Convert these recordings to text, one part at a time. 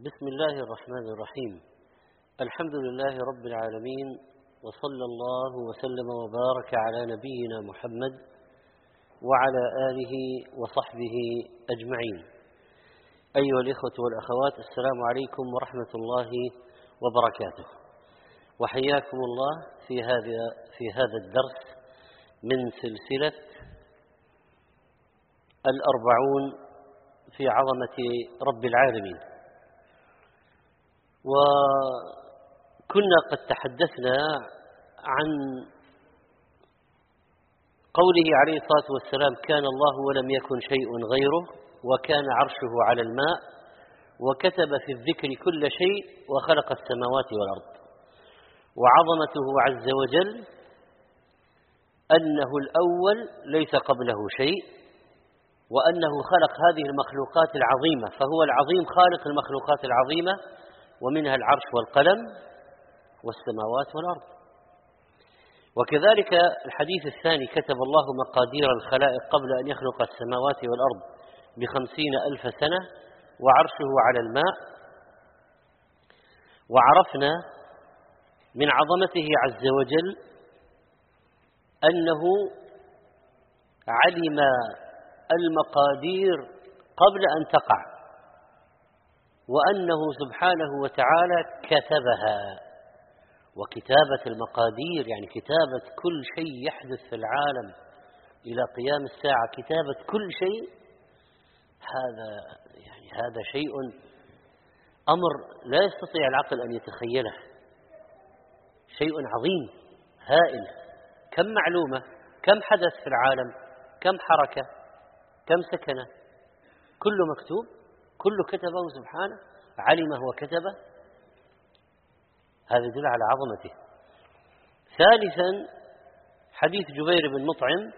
بسم الله الرحمن الرحيم. الحمد لله رب العالمين وصلى الله وسلم وبارك على نبينا محمد وعلى آله وصحبه أجمعين. أيها الإخوة والأخوات السلام عليكم ورحمة الله وبركاته. وحياكم الله في هذا في هذا الدرس من سلسلة الأربعون في عظمة رب العالمين. وكنا قد تحدثنا عن قوله عليه الصلاة والسلام كان الله ولم يكن شيء غيره وكان عرشه على الماء وكتب في الذكر كل شيء وخلق السماوات والأرض. وعظمته عز وجل أنه الأول ليس قبله شيء وأنه خلق هذه المخلوقات العظيمة فهو العظيم خالق المخلوقات العظيمة ومنها العرش والقلم والسماوات والأرض. وكذلك الحديث الثاني كتب الله مقادير الخلائق قبل أن يخلق السماوات والأرض بخمسين ألف سنة وعرشه على الماء. وعرفنا من عظمته عز وجل أنه علم المقادير قبل أن تقع. وأنه سبحانه وتعالى كتبها. وكتابة المقادير يعني كتابة كل شيء يحدث في العالم إلى قيام الساعة كتابة كل شيء هذا يعني هذا شيء أمر لا يستطيع العقل أن يتخيله. شيء عظيم هائل. كم معلومة كم حدث في العالم كم حركة كم سكنة كله مكتوب. كله كتبه سبحانه علمه وكتبه. هذا يدل على عظمته. ثالثا حديث جبير بن مطعم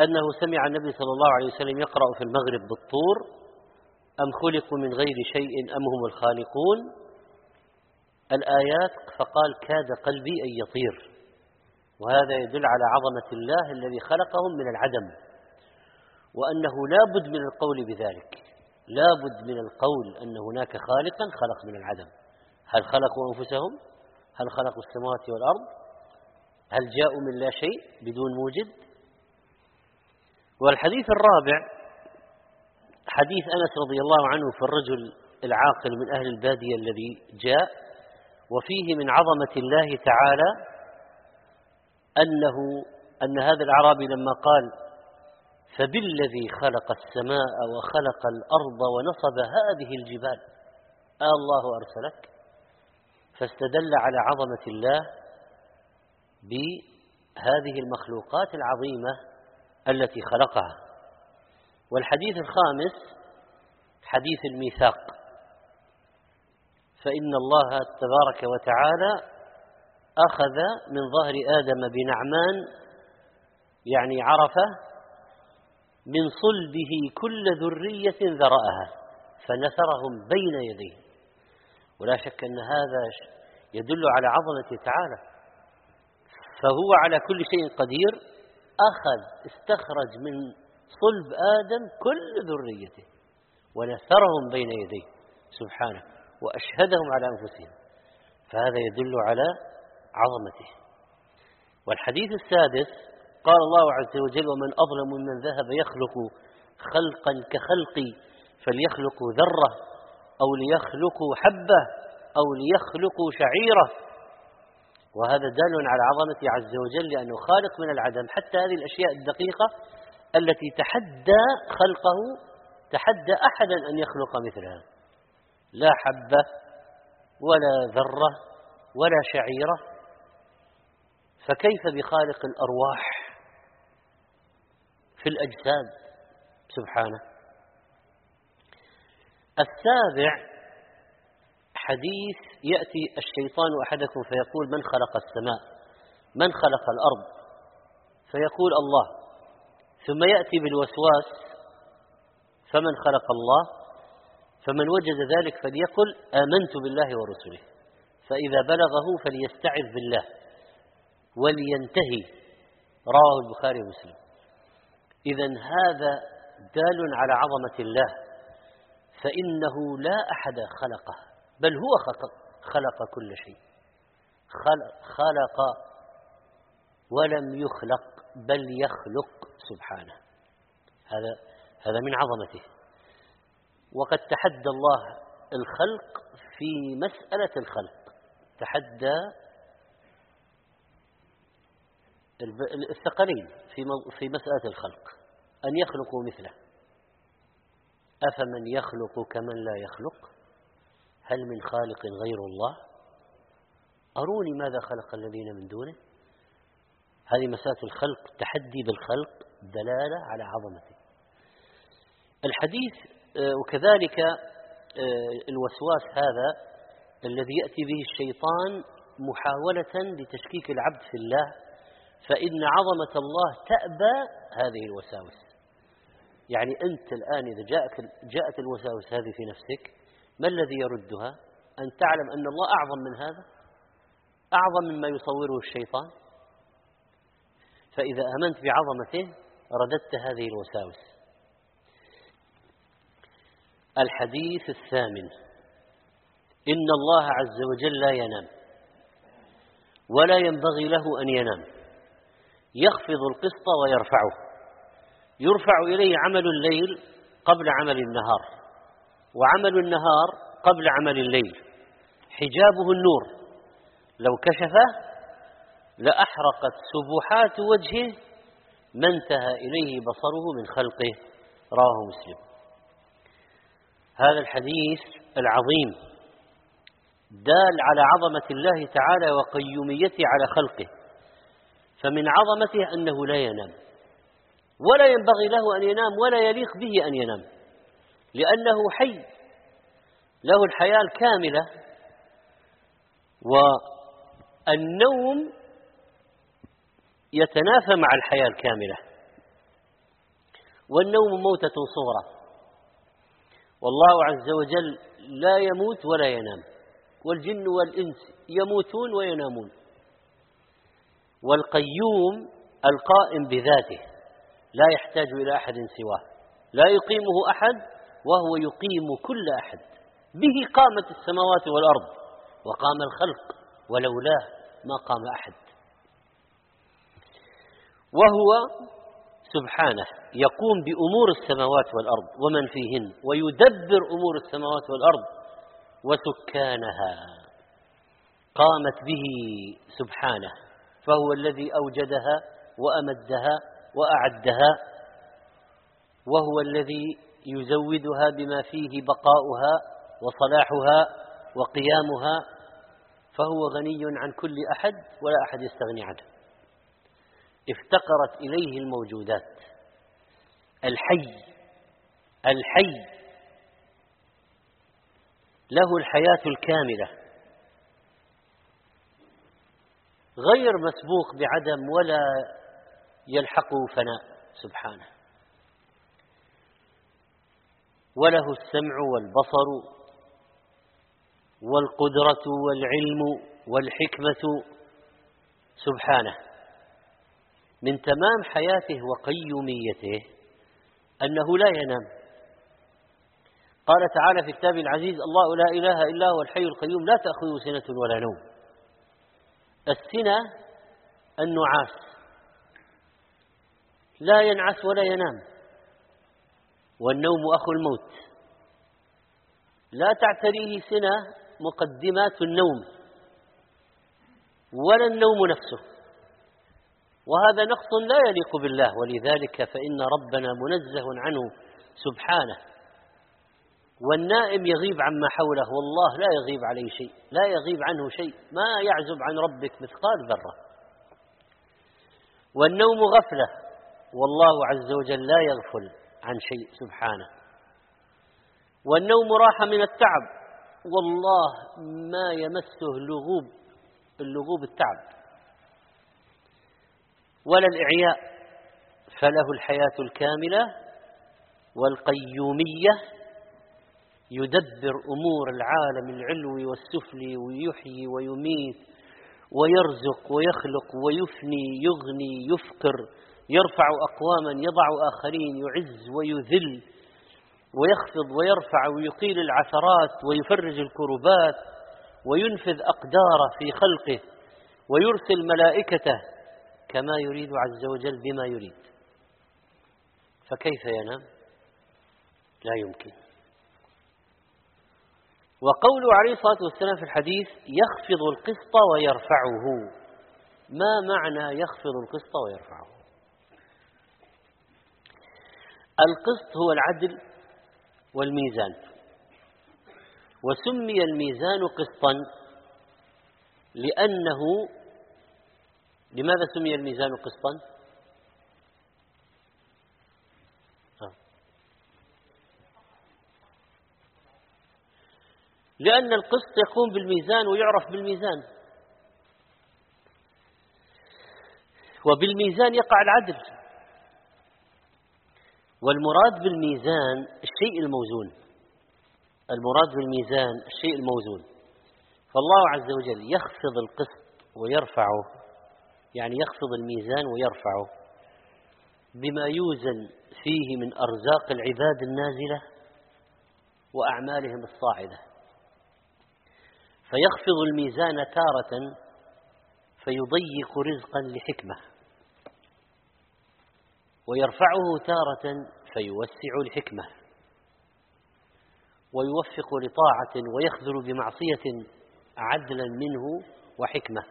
أنه سمع النبي صلى الله عليه وسلم يقرأ في المغرب بالطور أم خلقوا من غير شيء أم هم الخالقون؟ الآيات فقال كاد قلبي أن يطير. وهذا يدل على عظمة الله الذي خلقهم من العدم وأنه لا بد من القول بذلك. لا بد من القول أن هناك خالقا خلق من العدم. هل خلقوا أنفسهم؟ هل خلقوا السماوات والأرض؟ هل جاءوا من لا شيء بدون موجد؟ والحديث الرابع حديث أنس رضي الله عنه في الرجل العاقل من أهل البادية الذي جاء وفيه من عظمة الله تعالى أنه أن هذا الأعرابي لما قال فبالذي خلق السماء وخلق الأرض ونصب هذه الجبال الله أرسلك؟ فاستدل على عظمة الله بهذه المخلوقات العظيمة التي خلقها. والحديث الخامس حديث الميثاق. فإن الله تبارك وتعالى أخذ من ظهر آدم بنعمان يعني عرفة من صلبه كل ذرية ذرأها فنثرهم بين يديه. ولا شك أن هذا يدل على عظمته تعالى. فهو على كل شيء قدير أخذ استخرج من صلب آدم كل ذريته ونثرهم بين يديه سبحانه وأشهدهم على أنفسهم. فهذا يدل على عظمته. والحديث السادس قال الله عز وجل ومن أظلم ممن ذهب يخلق خلقا كخلقي فليخلقوا ذرة أو ليخلقوا حبة أو ليخلقوا شعيرة. وهذا دال على عظمته عز وجل لأنه خالق من العدم. حتى هذه الأشياء الدقيقة التي تحدى خلقه تحدى أحدا أن يخلق مثلها. لا حبة ولا ذرة ولا شعيرة. فكيف بخالق الأرواح؟ في الأجساد سبحانه. السابع حديث يأتي الشيطان أحدكم فيقول من خلق السماء؟ من خلق الأرض؟ فيقول الله. ثم يأتي بالوسواس فمن خلق الله؟ فمن وجد ذلك فليقل آمنت بالله ورسله. فإذا بلغه فليستعذ بالله. ولينتهي. رواه البخاري ومسلم. إذا هذا دال على عظمة الله فإنه لا أحد خلقه بل هو خلق كل شيء. خلق, خلق ولم يخلق بل يخلق سبحانه. هذا هذا من عظمته. وقد تحدى الله الخلق في مسألة الخلق. تحدى الثقلين في في مسألة الخلق. أن يخلقوا مثله. أفمن يخلق كمن لا يخلق؟ هل من خالق غير الله؟ أروني ماذا خلق الذين من دونه؟ هذه مسألة الخلق تحدي بالخلق دلالة على عظمته. الحديث آه، وكذلك آه، الوسواس هذا الذي يأتي به الشيطان محاولة لتشكيك العبد في الله فإن عظمة الله تأبى هذه الوساوس. يعني أنت الآن إذا جاءك جاءت الوساوس هذه في نفسك ما الذي يردها؟ أن تعلم أن الله أعظم من هذا؟ أعظم مما يصوره الشيطان؟ فإذا آمنت بعظمته رددت هذه الوساوس. الحديث الثامن. إن الله عز وجل لا ينام ولا ينبغي له أن ينام. يخفض القسط ويرفعه. يرفع إليه عمل الليل قبل عمل النهار وعمل النهار قبل عمل الليل. حجابه النور لو كشفه لأحرقت سبحات وجهه ما انتهى إليه بصره من خلقه. رواه مسلم. هذا الحديث العظيم دال على عظمة الله تعالى وقيوميته على خلقه. فمن عظمته أنه لا ينام. ولا ينبغي له أن ينام ولا يليق به أن ينام. لأنه حي. له الحياة الكاملة. والنوم يتنافى مع الحياة الكاملة. والنوم موتة صغرى. والله عز وجل لا يموت ولا ينام. والجن والإنس يموتون وينامون. والقيوم القائم بذاته لا يحتاج إلى أحد سواه لا يقيمه أحد وهو يقيم كل أحد. به قامت السماوات والأرض وقام الخلق ولولاه ما قام أحد. وهو سبحانه يقوم بأمور السماوات والأرض ومن فيهن ويدبر أمور السماوات والأرض وسكانها. قامت به سبحانه. فهو الذي أوجدها وأمدها وأعدها وهو الذي يزودها بما فيه بقاؤها وصلاحها وقيامها فهو غني عن كل أحد ولا أحد يستغني عنه. افتقرت إليه الموجودات. الحي الحي. له الحياة الكاملة. غير مسبوق بعدم ولا يلحقه فناء سبحانه. وله السمع والبصر والقدرة والعلم والحكمة سبحانه. من تمام حياته وقيوميته أنه لا ينام. قال تعالى في كتابه العزيز الله لا إله إلا هو الحي القيوم لا تأخذه سنة ولا نوم. السنة النعاس. لا ينعس ولا ينام. والنوم أخو الموت. لا تعتريه سنة مقدمات النوم. ولا النوم نفسه. وهذا نقص لا يليق بالله. ولذلك فإن ربنا منزه عنه سبحانه. والنائم يغيب عما حوله. والله لا يغيب عليه شيء لا يغيب عنه شيء. ما يعزب عن ربك مثقال ذرة. والنوم غفلة. والله عز وجل لا يغفل عن شيء سبحانه. والنوم راحة من التعب. والله ما يمسه لغوب اللغوب التعب. ولا الإعياء. فله الحياة الكاملة والقيومية يدبر أمور العالم العلوي والسفلي ويحيي ويميت ويرزق ويخلق ويفني يغني يفقر يرفع أقواما يضع آخرين يعز ويذل ويخفض ويرفع ويقيل العثرات ويفرج الكربات وينفذ أقداره في خلقه ويرسل ملائكته كما يريد عز وجل بما يريد. فكيف ينام؟ لا يمكن. وقوله عليه الصلاة والسلام في الحديث يخفض القسط ويرفعه. ما معنى يخفض القسط ويرفعه؟ القسط هو العدل والميزان. وسمي الميزان قسطا لأنه لماذا سمي الميزان قسطا؟ لأن القسط يقوم بالميزان ويعرف بالميزان. وبالميزان يقع العدل. والمراد بالميزان الشيء الموزون. المراد بالميزان الشيء الموزون. فالله عز وجل يخفض القسط ويرفعه. يعني يخفض الميزان ويرفعه. بما يوزن فيه من أرزاق العباد النازلة وأعمالهم الصاعدة. فيخفض الميزان تارة فيضيق رزقا لحكمة ويرفعه تارة فيوسع الحكمة ويوفق لطاعة ويخذل بمعصية عدلا منه وحكمة.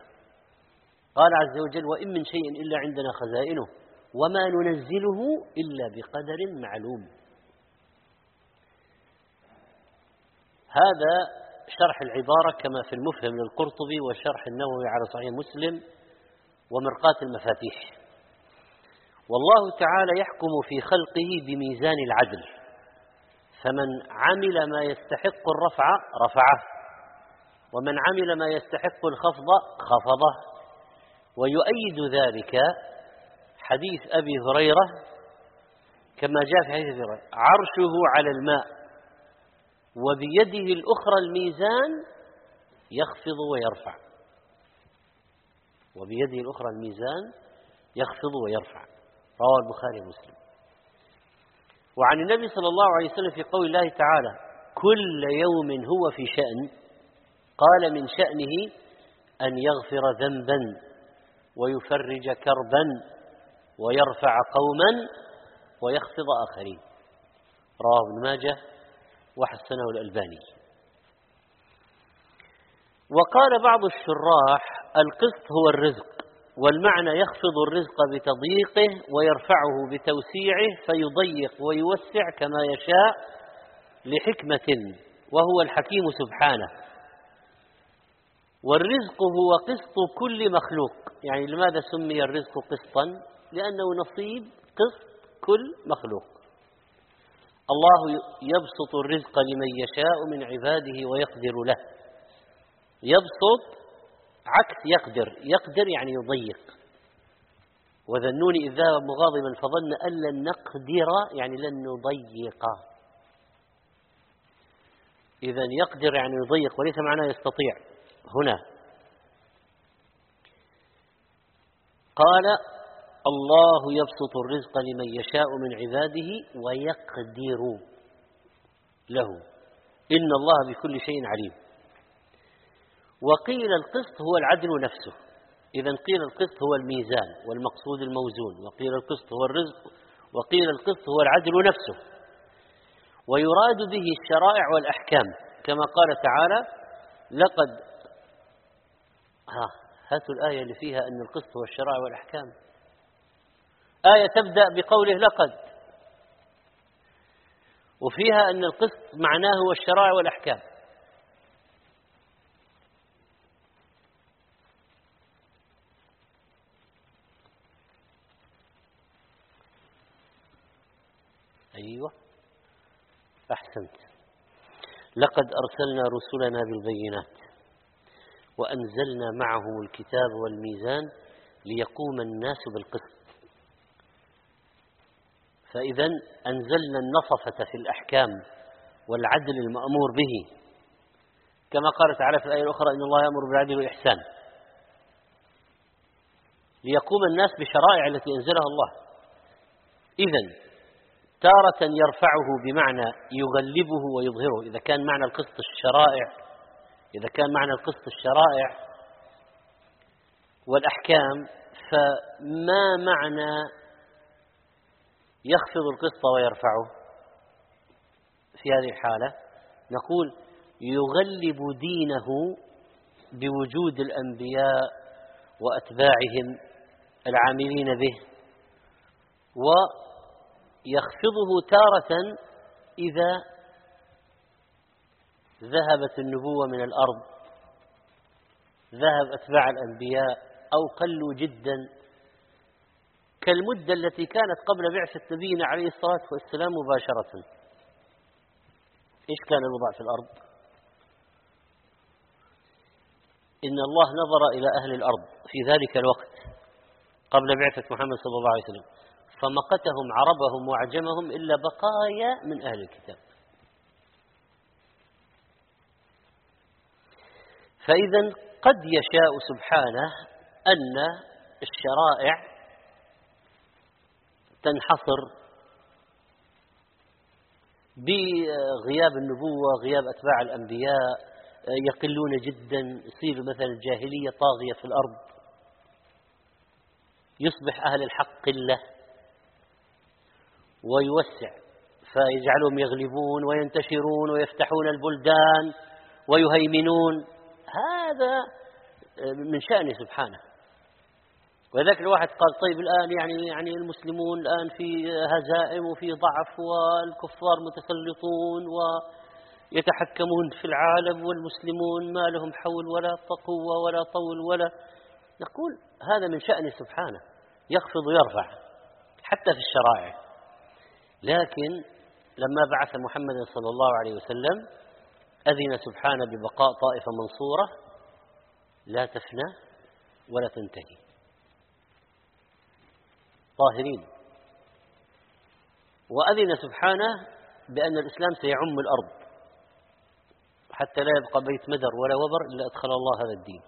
قال عز وجل وإن من شيء إلا عندنا خزائنه وما ننزله إلا بقدر معلوم. هذا شرح العبارة كما في المفهم للقرطبي وشرح النووي على صحيح مسلم ومرقاة المفاتيح. والله تعالى يحكم في خلقه بميزان العدل. فمن عمل ما يستحق الرفع رفعه. ومن عمل ما يستحق الخفض خفضه. ويؤيد ذلك حديث أبي هريرة كما جاء في حديث هريرة عرشه على الماء. وبيده الأخرى الميزان يخفض ويرفع. وبيده الأخرى الميزان يخفض ويرفع. رواه البخاري ومسلم. وعن النبي صلى الله عليه وسلم في قول الله تعالى كل يوم هو في شأن. قال من شأنه أن يغفر ذنبا ويفرج كربا ويرفع قوما ويخفض آخرين. رواه ابن ماجه وحسنه الألباني وقال بعض الشراح القسط هو الرزق والمعنى يخفض الرزق بتضييقه ويرفعه بتوسيعه فيضيق ويوسع كما يشاء لحكمة وهو الحكيم سبحانه. والرزق هو قسط كل مخلوق. يعني لماذا سمي الرزق قسطا؟ لأنه نصيب قسط كل مخلوق. الله يبسط الرزق لمن يشاء من عباده ويقدر له. يبسط عكس يقدر. يقدر يعني يضيق. وذنون إذ ذهب مغاضبا فظن أن لن نقدر يعني لن نضيق. إذا يقدر يعني يضيق وليس معناه يستطيع. هنا. قال الله يبسط الرزق لمن يشاء من عباده ويقدر له. إن الله بكل شيء عليم. وقيل القسط هو العدل نفسه. إذا قيل القسط هو الميزان والمقصود الموزون. وقيل القسط هو الرزق. وقيل القسط هو العدل نفسه. ويراد به الشرائع والأحكام. كما قال تعالى لقد ها هاتوا الآية اللي فيها أن القسط هو الشرائع والأحكام. آية تبدأ بقوله لقد. وفيها أن القسط معناه هو الشرائع والأحكام. أيوة. أحسنت. لقد أرسلنا رسلنا بالبينات وأنزلنا معهم الكتاب والميزان ليقوم الناس بالقسط. فإذا أنزلنا النصفة في الأحكام والعدل المأمور به. كما قال تعالى في الآية الأخرى إن الله يأمر بالعدل والإحسان. ليقوم الناس بشرائع التي أنزلها الله. إذا تارة يرفعه بمعنى يغلبه ويظهره. إذا كان معنى القسط الشرائع إذا كان معنى القسط الشرائع والأحكام فما معنى يخفض القسط ويرفعه. في هذه الحالة نقول يغلب دينه بوجود الأنبياء وأتباعهم العاملين به ويخفضه تارة إذا ذهبت النبوة من الأرض ذهب أتباع الأنبياء أو قلوا جدا كالمدة التي كانت قبل بعثة نبينا عليه الصلاة والسلام مباشرة. إيش كان الوضع في الأرض؟ إن الله نظر إلى أهل الأرض في ذلك الوقت قبل بعثة محمد صلى الله عليه وسلم فمقتهم عربهم وعجمهم إلا بقايا من أهل الكتاب. فإذا قد يشاء سبحانه أن الشرائع تنحصر بغياب النبوة غياب أتباع الأنبياء يقلون جدا يصير مثلا الجاهلية طاغية في الأرض. يصبح أهل الحق قلة ويوسع فيجعلهم يغلبون وينتشرون ويفتحون البلدان ويهيمنون. هذا من شأنه سبحانه. ولذلك الواحد قال طيب الآن يعني يعني المسلمون الآن في هزائم وفي ضعف والكفار متسلطون ويتحكمون في العالم والمسلمون ما لهم حول ولا قوة ولا طول ولا نقول هذا من شأنه سبحانه. يخفض ويرفع حتى في الشرائع. لكن لما بعث محمد صلى الله عليه وسلم أذن سبحانه ببقاء طائفة منصورة لا تفنى ولا تنتهي. طاهرين وأذن سبحانه بأن الإسلام سيعم الأرض حتى لا يبقى بيت مدر ولا وبر إلا أدخل الله هذا الدين.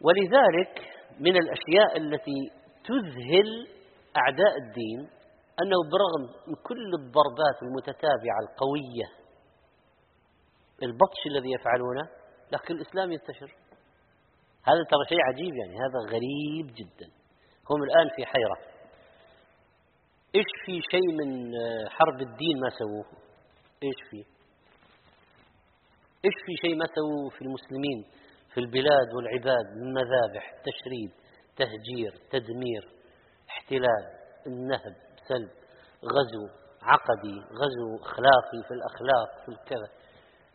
ولذلك من الأشياء التي تذهل أعداء الدين أنه برغم من كل الضربات المتتابعة القوية البطش الذي يفعلونه لكن الإسلام ينتشر. هذا ترى شيء عجيب يعني هذا غريب جدا. هم الآن في حيرة. إيش في شيء من حرب الدين ما سووه؟ إيش في؟ إيش في شيء ما سووه في المسلمين في البلاد والعباد؟ من مذابح تشريد تهجير تدمير احتلال النهب سلب غزو عقدي غزو أخلاقي في الأخلاق في الكذا.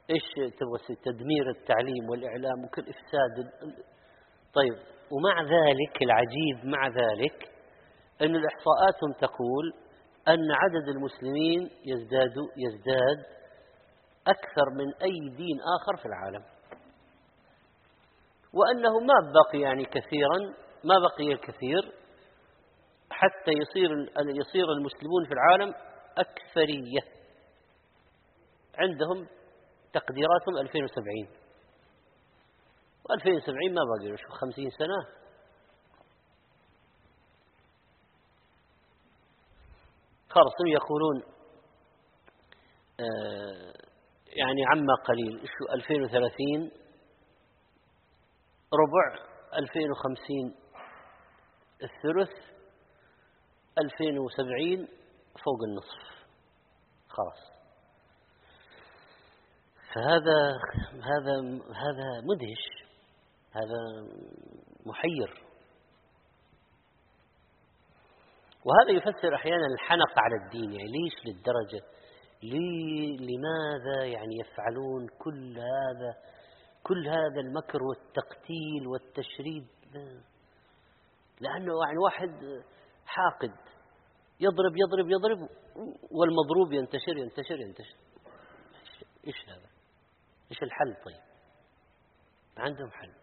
إيش تبغى تدمير التعليم والإعلام وكل إفساد طيب ومع ذلك العجيب مع ذلك أن الإحصاءات تقول أن عدد المسلمين يزداد يزداد أكثر من أي دين آخر في العالم. وأنه ما بقي يعني كثيرا ما بقي الكثير حتى يصير يصير المسلمون في العالم أكثرية. عندهم تقديراتهم 2070 و2070 ما باقي له شو 50 سنة. خلاص يقولون آه يعني عما قليل. شو 2030 ربع 2050 الثلث 2070 فوق النصف. خلاص. فهذا هذا هذا مدهش. هذا محير. وهذا يفسر أحيانا الحنق على الدين يعني ليش للدرجة؟ لي لماذا يعني يفعلون كل هذا؟ كل هذا المكر والتقتيل والتشريد؟ لأنه يعني واحد حاقد. يضرب يضرب يضرب والمضروب ينتشر ينتشر ينتشر. إيش هذا؟ إيش الحل طيب؟ عندهم حل.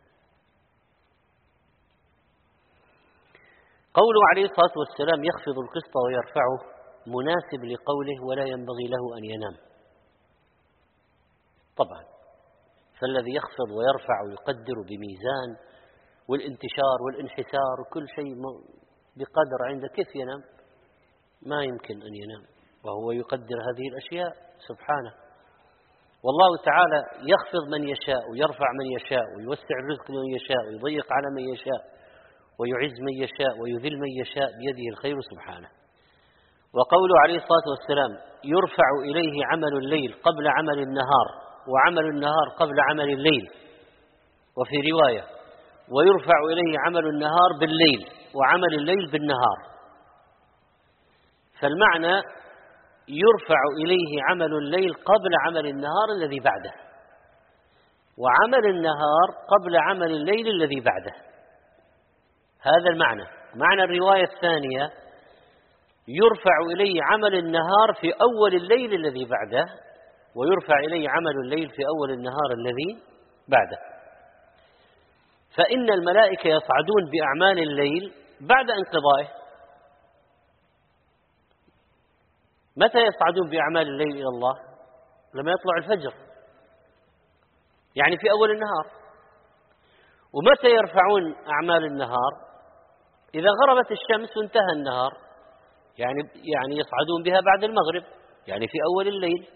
قوله عليه الصلاة والسلام يخفض القسط ويرفعه مناسب لقوله ولا ينبغي له أن ينام. طبعا فالذي يخفض ويرفع ويقدر بميزان والانتشار والانحسار وكل شيء بقدر عنده كيف ينام؟ ما يمكن أن ينام. وهو يقدر هذه الأشياء سبحانه. والله تعالى يخفض من يشاء ويرفع من يشاء ويوسع الرزق من يشاء ويضيق على من يشاء. ويعز من يشاء ويذل من يشاء بيده الخير سبحانه. وقوله عليه الصلاة والسلام يرفع إليه عمل الليل قبل عمل النهار وعمل النهار قبل عمل الليل. وفي رواية ويرفع إليه عمل النهار بالليل وعمل الليل بالنهار. فالمعنى يرفع إليه عمل الليل قبل عمل النهار الذي بعده وعمل النهار قبل عمل الليل الذي بعده. هذا المعنى. معنى الرواية الثانية يرفع إليه عمل النهار في أول الليل الذي بعده ويرفع إليه عمل الليل في أول النهار الذي بعده. فإن الملائكة يصعدون بأعمال الليل بعد انقضائه. متى يصعدون بأعمال الليل إلى الله؟ لما يطلع الفجر. يعني في أول النهار. ومتى يرفعون أعمال النهار؟ إذا غربت الشمس وانتهى النهار يعني يعني يصعدون بها بعد المغرب يعني في أول الليل.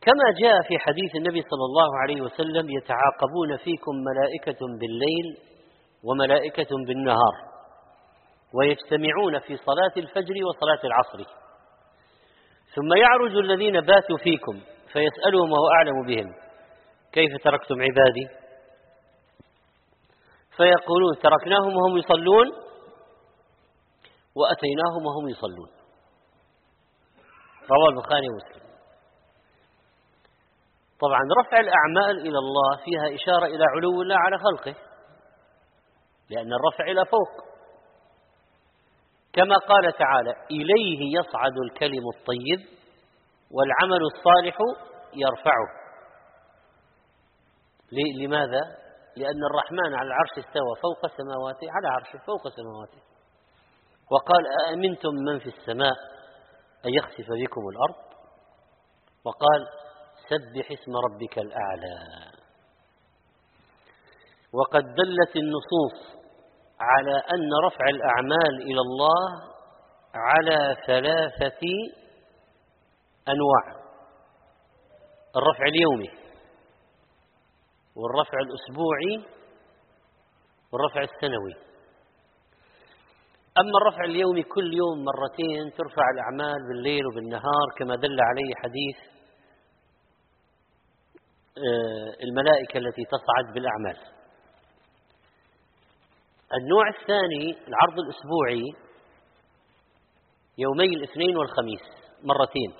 كما جاء في حديث النبي صلى الله عليه وسلم يتعاقبون فيكم ملائكة بالليل وملائكة بالنهار ويجتمعون في صلاة الفجر وصلاة العصر. ثم يعرج الذين باتوا فيكم فيسألهم وهو أعلم بهم كيف تركتم عبادي؟ فيقولون تركناهم وهم يصلون وأتيناهم وهم يصلون. رواه البخاري ومسلم. طبعا رفع الأعمال إلى الله فيها إشارة إلى علو الله على خلقه لأن الرفع إلى فوق. كما قال تعالى إليه يصعد الكلم الطيب والعمل الصالح يرفعه. لماذا؟ لأن الرحمن على العرش استوى فوق سماواته على عرشه فوق سماواته. وقال أأمنتم من في السماء أن يخسف بكم الأرض؟ وقال سبح اسم ربك الأعلى. وقد دلت النصوص على أن رفع الأعمال إلى الله على ثلاثة أنواع. الرفع اليومي والرفع الأسبوعي والرفع السنوي. أما الرفع اليومي كل يوم مرتين ترفع الأعمال بالليل وبالنهار كما دل عليه حديث آه، الملائكة التي تصعد بالأعمال. النوع الثاني العرض الأسبوعي يومي الاثنين والخميس مرتين.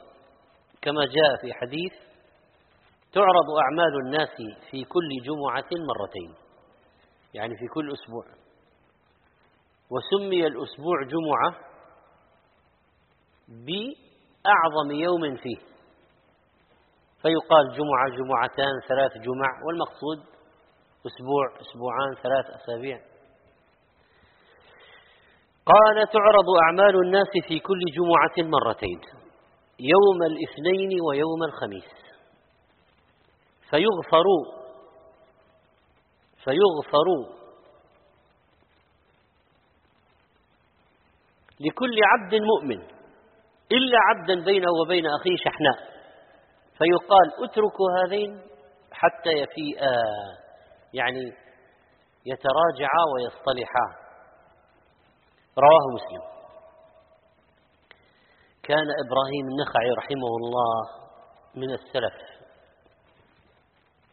كما جاء في حديث تعرض أعمال الناس في كل جمعة مرتين يعني في كل أسبوع. وسمي الأسبوع جمعة بأعظم يوم فيه. فيقال جمعة جمعتان ثلاث جمع والمقصود أسبوع أسبوعان ثلاث أسابيع. قال تعرض أعمال الناس في كل جمعة مرتين يوم الاثنين ويوم الخميس. فيغفر فيغفر لكل عبد مؤمن. إلا عبدا بينه وبين أخيه شحناء. فيقال اتركوا هذين حتى يفيئا. يعني يتراجعا ويصطلحا. رواه مسلم. كان إبراهيم النخعي رحمه الله من السلف.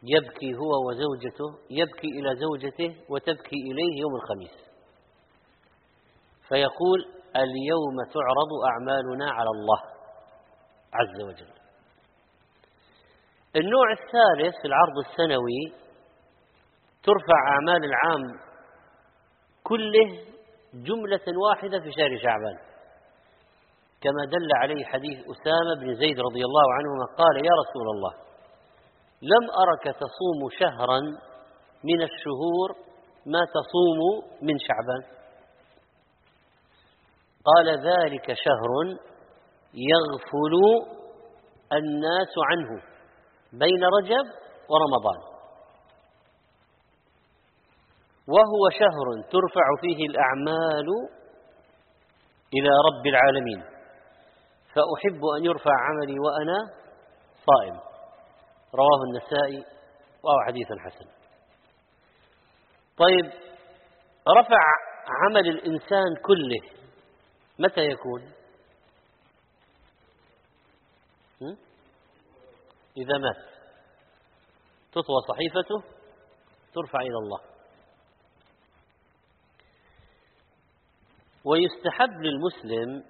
يبكي هو وزوجته يبكي إلى زوجته وتبكي إليه يوم الخميس. فيقول اليوم تعرض أعمالنا على الله عز وجل. النوع الثالث في العرض السنوي ترفع أعمال العام كله جملة واحدة في شهر شعبان. كما دل عليه حديث أسامة بن زيد رضي الله عنهما قال يا رسول الله لم أرك تصوم شهرا من الشهور ما تصوم من شعبان. قال ذلك شهر يغفل الناس عنه بين رجب ورمضان. وهو شهر ترفع فيه الأعمال إلى رب العالمين. فأحب أن يرفع عملي وأنا صائم. رواه النسائي وهو حديث حسن. طيب رفع عمل الإنسان كله متى يكون؟ إذا مات. تطوى صحيفته ترفع إلى الله. ويستحب للمسلم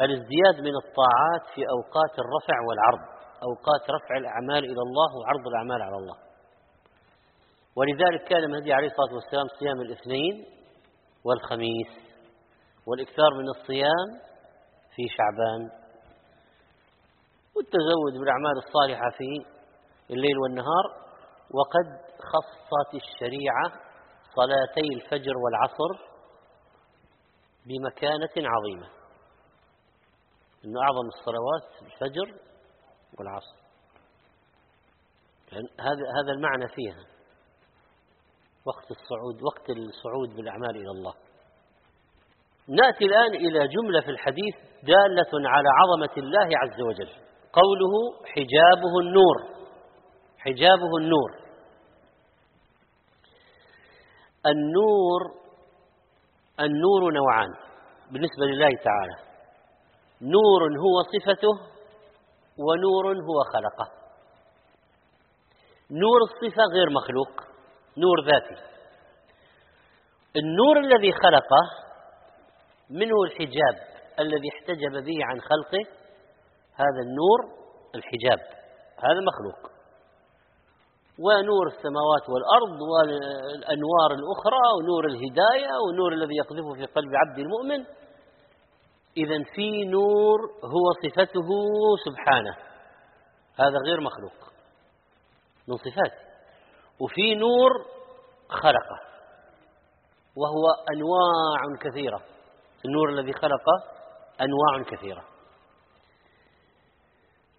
الازدياد من الطاعات في أوقات الرفع والعرض. أوقات رفع الأعمال إلى الله وعرض الأعمال على الله. ولذلك كان النبي عليه الصلاة والسلام صيام الاثنين والخميس والإكثار من الصيام في شعبان. والتزود بالأعمال الصالحة في الليل والنهار وقد خصت الشريعة صلاتي الفجر والعصر بمكانة عظيمة. إن أعظم الصلوات الفجر والعصر هذا هذا المعنى فيها. وقت الصعود وقت الصعود بالأعمال إلى الله. نأتي الآن إلى جملة في الحديث دالة على عظمة الله عز وجل. قوله حجابه النور. حجابه النور. النور النور نوعان بالنسبة لله تعالى. نور هو صفته ونور هو خلقه. نور الصفة غير مخلوق نور ذاتي. النور الذي خلقه منه الحجاب الذي احتجب به عن خلقه هذا النور الحجاب هذا مخلوق. ونور السماوات والأرض والأنوار الأخرى ونور الهداية ونور الذي يقذفه في قلب عبد المؤمن. إذا في نور هو صفته سبحانه. هذا غير مخلوق. من صفاته. وفي نور خلقه. وهو أنواع كثيرة. النور الذي خلقه أنواع كثيرة.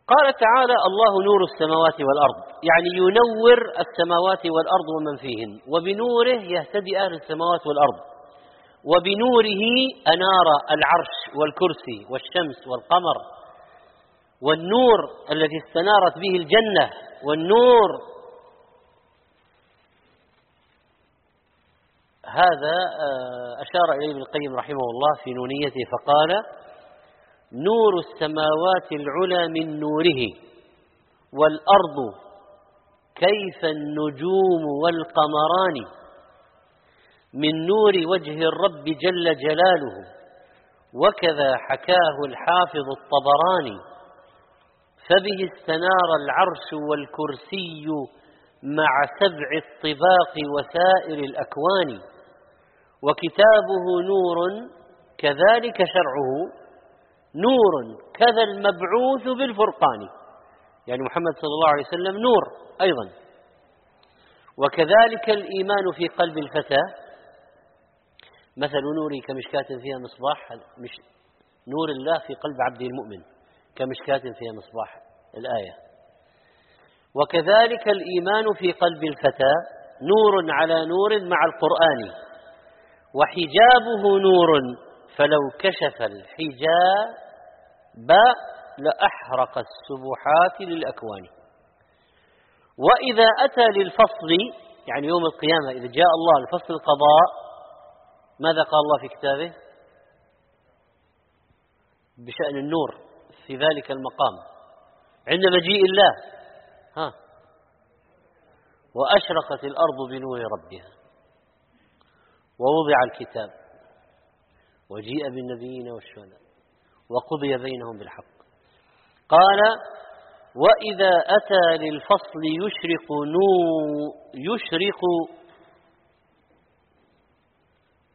قال تعالى الله نور السماوات والأرض. يعني ينور السماوات والأرض ومن فيهن. وبنوره يهتدي أهل السماوات والأرض. وبنوره أنار العرش والكرسي والشمس والقمر. والنور الذي استنارت به الجنة والنور هذا آه، أشار إليه ابن القيم رحمه الله في نونيته فقال نور السماوات العلى من نوره والأرض كيف النجوم والقمران؟ من نور وجه الرب جل جلاله. وكذا حكاه الحافظ الطبراني فبه استنار العرش والكرسي مع سبع الطباق وسائر الأكوان وكتابه نور كذلك شرعه نور كذا المبعوث بالفرقان. يعني محمد صلى الله عليه وسلم نور أيضا. وكذلك الإيمان في قلب الفتى مثل نوري كمشكاة فيها مصباح مش نور الله في قلب عبده المؤمن كمشكاة فيها مصباح الآية. وكذلك الإيمان في قلب الفتى نور على نور مع القرآن وحجابه نور فلو كشف الحجاب لأحرق السبحات للأكوان. وإذا أتى للفصل يعني يوم القيامة إذا جاء الله لفصل القضاء ماذا قال الله في كتابه؟ بشأن النور في ذلك المقام. عند مجيء الله. ها. وأشرقت الأرض بنور ربها. ووضع الكتاب. وجيء بالنبيين والشهداء. وقضي بينهم بالحق. قال وإذا أتى للفصل يشرق نور يشرق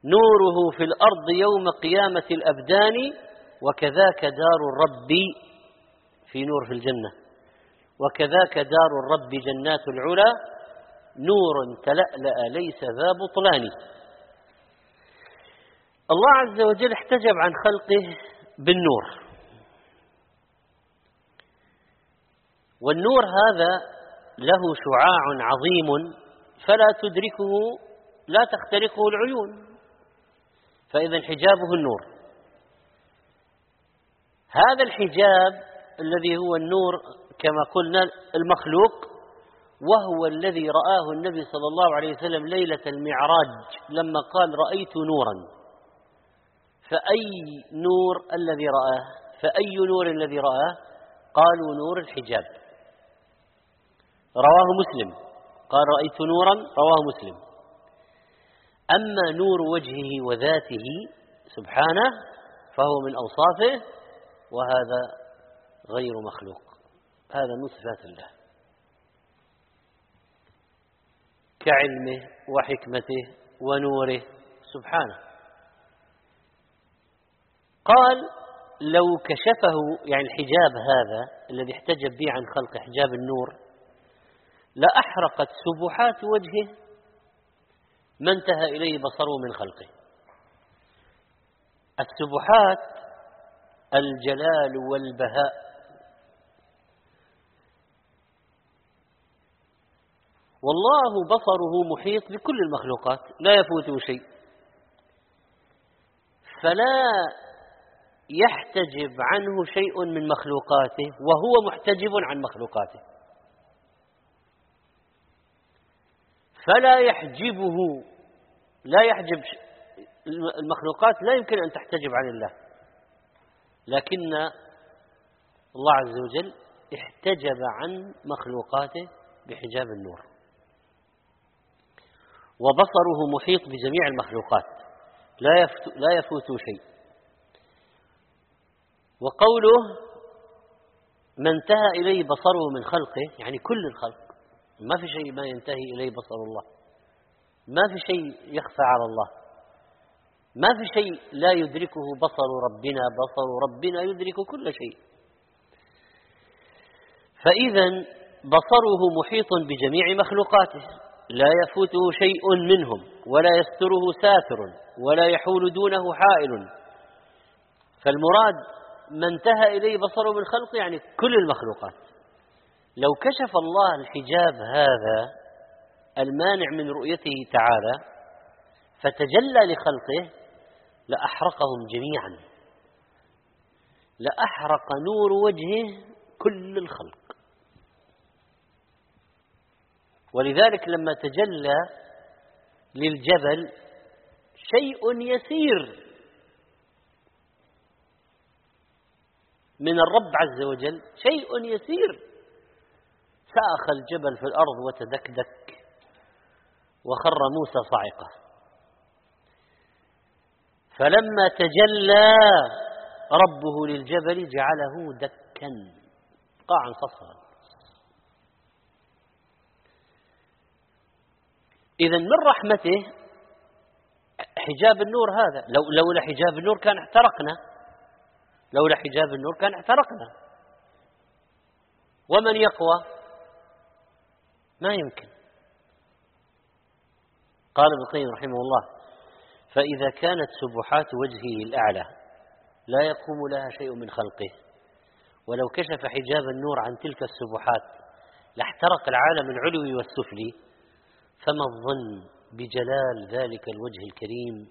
نوره في الأرض يوم قيامة الأبدان وكذاك دار الرب في نور في الجنة. وكذاك دار الرب جنات العلا نور تلألأ ليس ذا بطلان. الله عز وجل احتجب عن خلقه بالنور. والنور هذا له شعاع عظيم فلا تدركه لا تخترقه العيون. فإذا حجابه النور. هذا الحجاب الذي هو النور كما قلنا المخلوق وهو الذي رآه النبي صلى الله عليه وسلم ليلة المعراج لما قال رأيت نورا. فأي نور الذي رآه فأي نور الذي رآه؟ قالوا نور الحجاب. رواه مسلم. قال رأيت نورا. رواه مسلم. أما نور وجهه وذاته سبحانه فهو من أوصافه وهذا غير مخلوق. هذا من صفات الله. كعلمه وحكمته ونوره سبحانه. قال لو كشفه يعني الحجاب هذا الذي احتجب به عن خلق حجاب النور لأحرقت سبحات وجهه ما انتهى إليه بصره من خلقه. السبحات الجلال والبهاء. والله بصره محيط بكل المخلوقات لا يفوته شيء. فلا يحتجب عنه شيء من مخلوقاته وهو محتجب عن مخلوقاته. فلا يحجبه لا يحجب المخلوقات لا يمكن أن تحتجب عن الله. لكن الله عز وجل احتجب عن مخلوقاته بحجاب النور. وبصره محيط بجميع المخلوقات. لا لا يفوت شيء. وقوله ما انتهى إليه بصره من خلقه يعني كل الخلق ما في شيء ما ينتهي إليه بصر الله. ما في شيء يخفى على الله. ما في شيء لا يدركه بصر ربنا بصر ربنا يدرك كل شيء. فإذا بصره محيط بجميع مخلوقاته. لا يفوته شيء منهم ولا يستره ساتر ولا يحول دونه حائل. فالمراد ما انتهى إليه بصره من خلقه يعني كل المخلوقات. لو كشف الله الحجاب هذا المانع من رؤيته تعالى فتجلى لخلقه لأحرقهم جميعا. لأحرق نور وجهه كل الخلق. ولذلك لما تجلى للجبل شيء يسير من الرب عز وجل شيء يسير. ساخ الجبل في الأرض وتدكدك وخر موسى صاعقه فلما تجلى ربه للجبل جعله دكا. قاعا صفرا إذا من رحمته حجاب النور هذا. لو لولا حجاب النور كان احترقنا. لولا حجاب النور كان احترقنا. ومن يقوى؟ ما يمكن. قال ابن القيم رحمه الله فإذا كانت سبحات وجهه الأعلى لا يقوم لها شيء من خلقه. ولو كشف حجاب النور عن تلك السبحات لاحترق العالم العلوي والسفلي فما الظن بجلال ذلك الوجه الكريم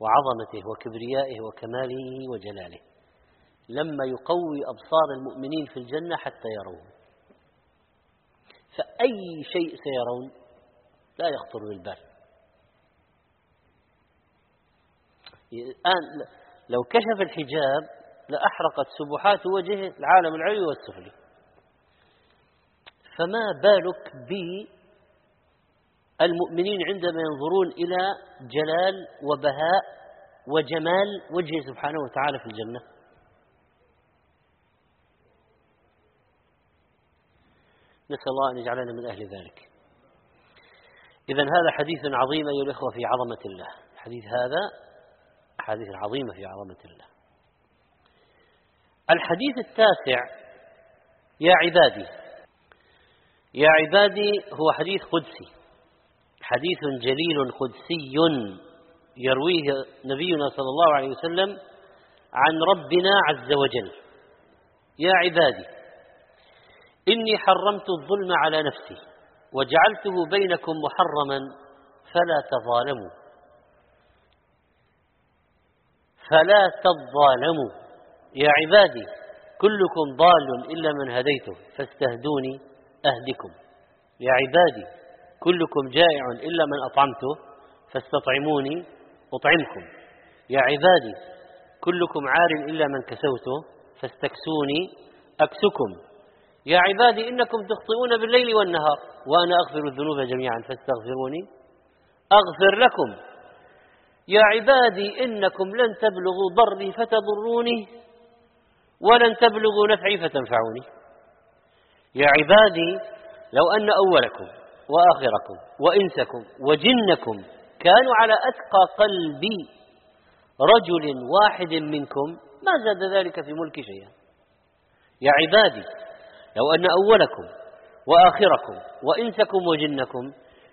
وعظمته وكبريائه وكماله وجلاله. لما يقوي أبصار المؤمنين في الجنة حتى يروه. فأي شيء سيرون لا يخطر بالبال. الآن لو كشف الحجاب لأحرقت سبحات وجهه العالم العلوي والسفلي. فما بالك بالمؤمنين عندما ينظرون إلى جلال وبهاء وجمال وجهه سبحانه وتعالى في الجنة؟ نسأل الله أن يجعلنا من أهل ذلك. إذا هذا حديث عظيم أيها الإخوة في عظمة الله. الحديث هذا أحاديث عظيمة في عظمة الله. الحديث التاسع يا عبادي. يا عبادي هو حديث قدسي. حديث جليل قدسي يرويه نبينا صلى الله عليه وسلم عن ربنا عز وجل. يا عبادي إني حرمت الظلم على نفسي وجعلته بينكم محرما فلا تظالموا. فلا تظالموا. يا عبادي كلكم ضال إلا من هديته فاستهدوني أهدكم. يا عبادي كلكم جائع إلا من أطعمته فاستطعموني أطعمكم. يا عبادي كلكم عار إلا من كسوته فاستكسوني أكسكم. يا عبادي إنكم تخطئون بالليل والنهار وأنا أغفر الذنوب جميعا فاستغفروني. أغفر لكم. يا عبادي إنكم لن تبلغوا ضري فتضروني ولن تبلغوا نفعي فتنفعوني. يا عبادي لو أن أولكم وآخركم وإنسكم وجنكم كانوا على أتقى قلب رجل واحد منكم ما زاد ذلك في ملك شيئا. يا عبادي لو أن أولكم وآخركم وإنسكم وجنكم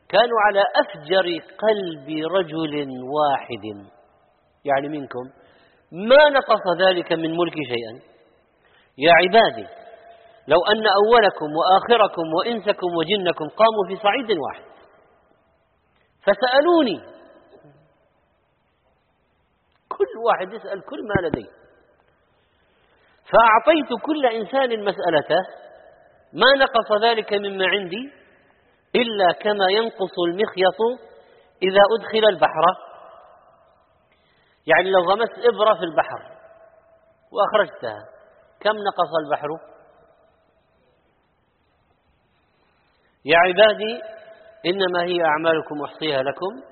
كانوا على أفجر قلب رجل واحد. يعني منكم ما نقص ذلك من ملك شيئا. يا عبادي لو أن أولكم وآخركم وإنسكم وجنكم قاموا في صعيد واحد فسألوني كل واحد يسأل كل ما لديه. فأعطيت كل إنسان مسألته ما نقص ذلك مما عندي إلا كما ينقص المخيط إذا أدخل البحر. يعني لو غمست إبرة في البحر وأخرجتها كم نقص البحر؟ يا عبادي إنما هي أعمالكم أحصيها لكم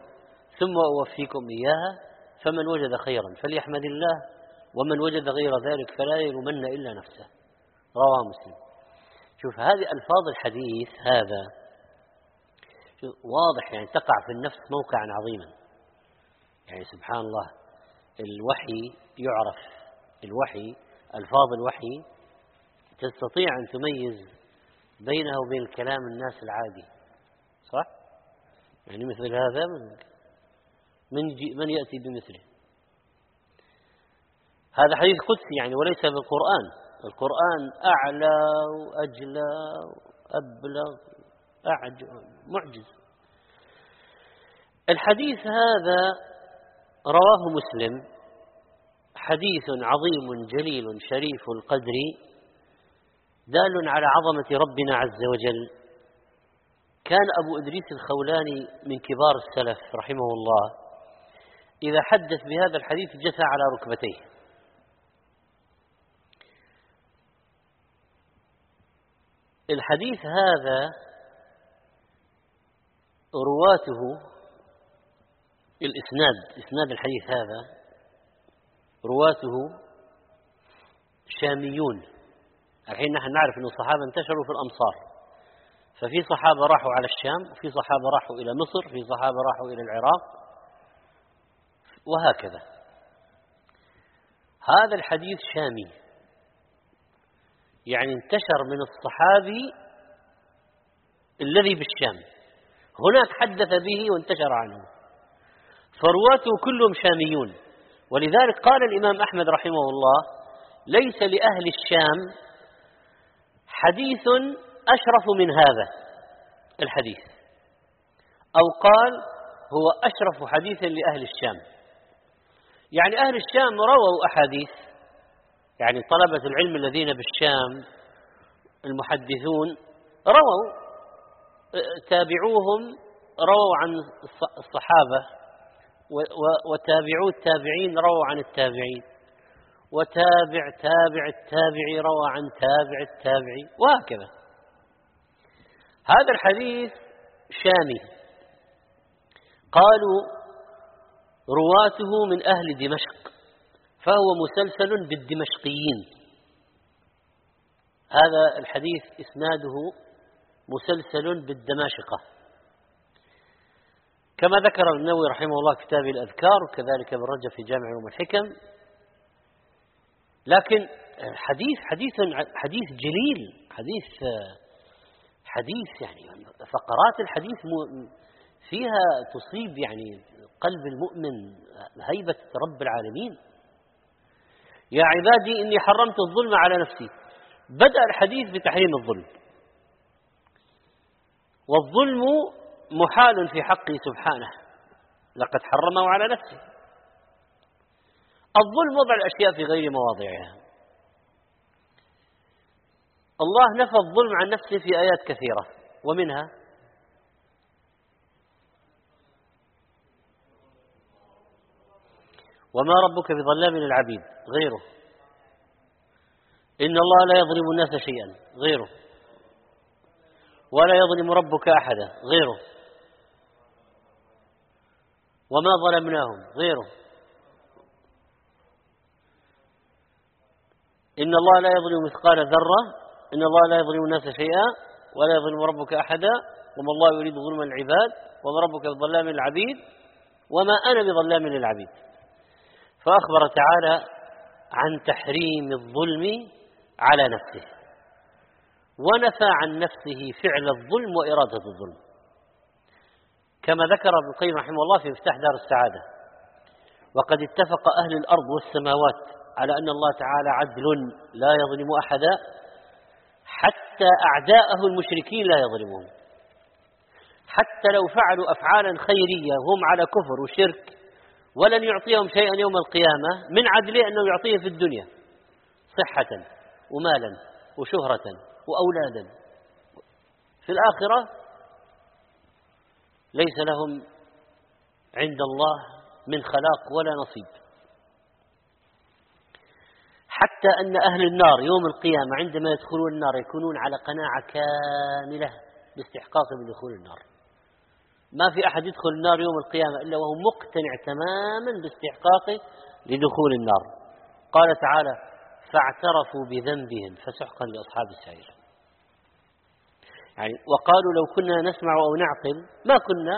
ثم أوفيكم إياها فمن وجد خيرا فليحمد الله ومن وجد غير ذلك فلا يلومن إلا نفسه. رواه مسلم. شوف هذه ألفاظ الحديث هذا واضح يعني تقع في النفس موقعا عظيما. يعني سبحان الله الوحي يعرف الوحي ألفاظ الوحي تستطيع أن تميز بينه وبين كلام الناس العادي صح؟ يعني مثل هذا من من, من يأتي بمثله. هذا حديث قدسي يعني وليس بالقرآن. القرآن أعلى وأجلى وأبلغ أعج معجز. الحديث هذا رواه مسلم حديث عظيم جليل شريف القدر دال على عظمة ربنا عز وجل. كان أبو إدريس الخولاني من كبار السلف رحمه الله إذا حدث بهذا الحديث جثى على ركبتيه. الحديث هذا رواته الإسناد إسناد الحديث هذا رواته شاميون. الحين نحن نعرف أن الصحابة انتشروا في الأمصار. ففي صحابة راحوا على الشام وفي صحابة راحوا إلى مصر في صحابة راحوا إلى العراق وهكذا. هذا الحديث شامي. يعني انتشر من الصحابي الذي بالشام. هناك حدث به وانتشر عنه. فرواته كلهم شاميون. ولذلك قال الإمام أحمد رحمه الله ليس لأهل الشام حديث أشرف من هذا الحديث. أو قال هو أشرف حديث لأهل الشام. يعني أهل الشام رووا أحاديث يعني طلبة العلم الذين بالشام المحدثون رووا تابعوهم رووا عن الصحابة وتابعو التابعين رووا عن التابعين وتابع تابع التابعي روى عن تابع التابعي وهكذا. هذا الحديث شامي قالوا رواته من أهل دمشق. فهو مسلسل بالدمشقيين. هذا الحديث إسناده مسلسل بالدماشقة. كما ذكر النووي رحمه الله في كتابه الأذكار وكذلك ابن رجب في جامع يوم الحكم. لكن حديث حديث حديث جليل حديث حديث يعني فقرات الحديث فيها تصيب يعني قلب المؤمن هيبة رب العالمين. يا عبادي إني حرمت الظلم على نفسي. بدأ الحديث بتحريم الظلم. والظلم محال في حقه سبحانه. لقد حرمه على نفسه الظلم وضع الأشياء في غير مواضعها. الله نفى الظلم عن نفسه في آيات كثيرة. ومنها وما ربك بظلام للعبيد غيره. إن الله لا يظلم الناس شيئا غيره. ولا يظلم ربك أحدا غيره. وما ظلمناهم غيره. إن الله لا يظلم مثقال ذرة إن الله لا يظلم الناس شيئا ولا يظلم ربك أحدا وما الله يريد ظلم العباد وما ربك بظلام للعبيد وما أنا بظلام للعبيد. فأخبر تعالى عن تحريم الظلم على نفسه ونفى عن نفسه فعل الظلم وإرادة الظلم. كما ذكر ابن القيم رحمه الله في مفتاح دار السعادة وقد اتفق أهل الأرض والسماوات على أن الله تعالى عدل لا يظلم أحدا حتى أعداءه المشركين لا يظلمون حتى لو فعلوا أفعالا خيرية وهم على كفر وشرك ولن يعطيهم شيئا يوم القيامة من عدله أنه يعطيه في الدنيا صحة ومالا وشهرة وأولادا. في الآخرة ليس لهم عند الله من خلاق ولا نصيب. حتى أن أهل النار يوم القيامة عندما يدخلون النار يكونون على قناعة كاملة باستحقاقهم لدخول النار. ما في أحد يدخل النار يوم القيامة إلا وهو مقتنع تماما باستحقاقه لدخول النار. قال تعالى فاعترفوا بذنبهم فسحقا لأصحاب السعير. يعني وقالوا لو كنا نسمع أو نعقل ما كنا